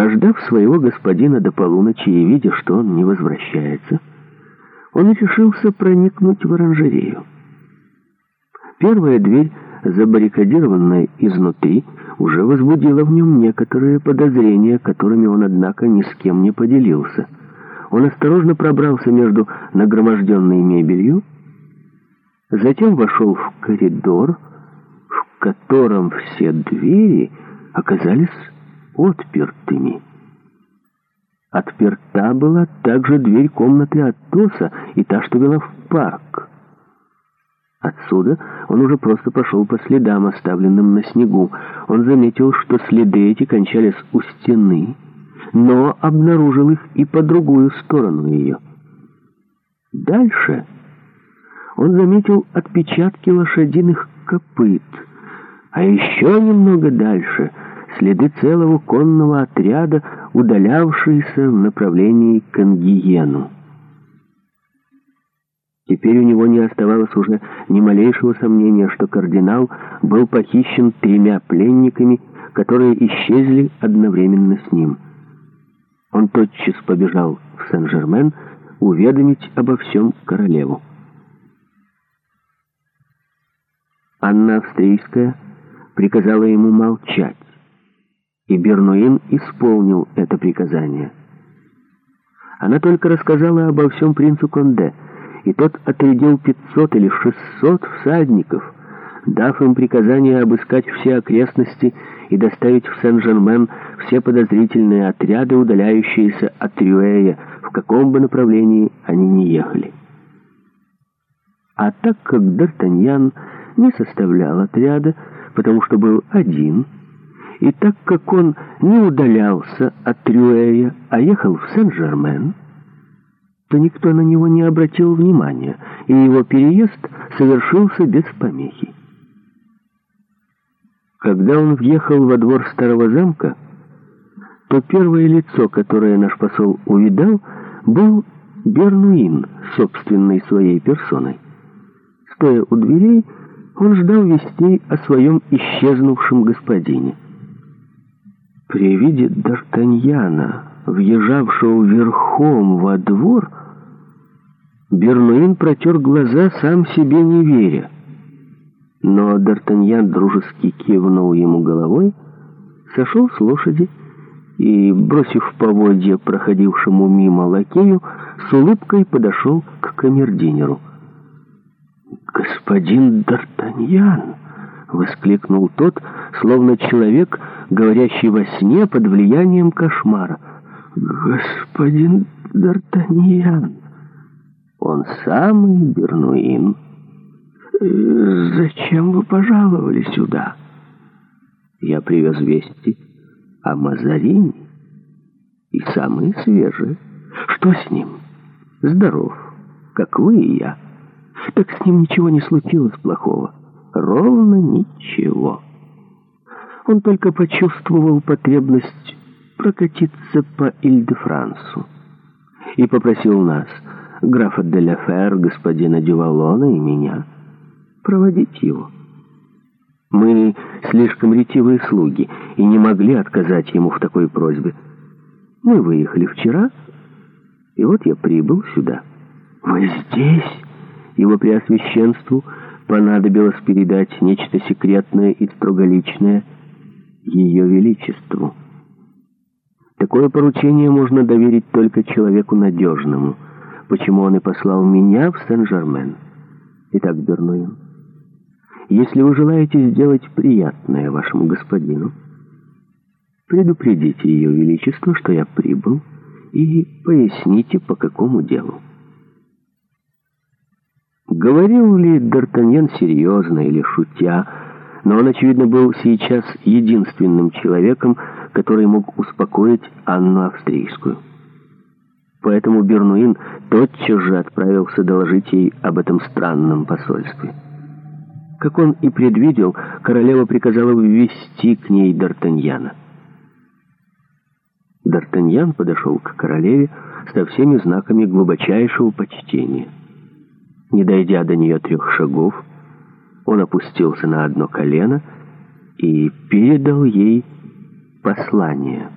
Прождав своего господина до полуночи и видя, что он не возвращается, он решился проникнуть в оранжерею. Первая дверь, забаррикадированная изнутри, уже возбудила в нем некоторые подозрения, которыми он, однако, ни с кем не поделился. Он осторожно пробрался между нагроможденной мебелью, затем вошел в коридор, в котором все двери оказались отпертыми. Отперта была также дверь комнаты Атоса и та, что вела в парк. Отсюда он уже просто пошел по следам, оставленным на снегу. Он заметил, что следы эти кончались у стены, но обнаружил их и по другую сторону ее. Дальше он заметил отпечатки лошадиных копыт, а еще немного дальше — следы целого конного отряда, удалявшиеся в направлении к Ангиену. Теперь у него не оставалось уже ни малейшего сомнения, что кардинал был похищен тремя пленниками, которые исчезли одновременно с ним. Он тотчас побежал в Сен-Жермен уведомить обо всем королеву. Анна Австрийская приказала ему молчать и Бернуин исполнил это приказание. Она только рассказала обо всем принцу Конде, и тот отрядил 500 или 600 всадников, дав им приказание обыскать все окрестности и доставить в Сен-Жермен все подозрительные отряды, удаляющиеся от Рюэя, в каком бы направлении они ни ехали. А так как Д'Артаньян не составлял отряда, потому что был один – и так как он не удалялся от Трюэя, а ехал в Сен-Жермен, то никто на него не обратил внимания, и его переезд совершился без помехи. Когда он въехал во двор старого замка, то первое лицо, которое наш посол увидал, был Бернуин, собственной своей персоной. Стоя у дверей, он ждал вестей о своем исчезнувшем господине. При виде Д'Артаньяна, въезжавшего верхом во двор, Бернуин протер глаза, сам себе не веря. Но Д'Артаньян дружески кивнул ему головой, сошел с лошади и, бросив поводья проходившему мимо лакею, с улыбкой подошел к камердинеру. «Господин Д'Артаньян!» — воскликнул тот, словно человек — говорящий во сне под влиянием кошмара. «Господин Д'Артаньян!» Он самый Бернуин. «Зачем вы пожаловали сюда?» Я привез вести о Мазарине. И самые свежие. Что с ним? Здоров, как вы и я. Так с ним ничего не случилось плохого. Ровно ничего. Он только почувствовал потребность прокатиться по Иль-де-Франсу и попросил нас, графа де ля Фер, господина Дювалона и меня, проводить его. Мы слишком ретивые слуги и не могли отказать ему в такой просьбе. Мы выехали вчера, и вот я прибыл сюда. «Вы здесь?» Его преосвященству понадобилось передать нечто секретное и строголичное – ее Величеству. Такое поручение можно доверить только человеку надежному, почему он и послал меня в Сен-Жермен. Итак, Бернуин, если вы желаете сделать приятное вашему господину, предупредите Ее Величество, что я прибыл, и поясните, по какому делу. Говорил ли Д'Артаньян серьезно или шутя, но он, очевидно, был сейчас единственным человеком, который мог успокоить Анну Австрийскую. Поэтому Бернуин тотчас же отправился доложить ей об этом странном посольстве. Как он и предвидел, королева приказала ввести к ней Д'Артаньяна. Д'Артаньян подошел к королеве со всеми знаками глубочайшего почтения. Не дойдя до нее трех шагов, он опустился на одно колено и передал ей послание.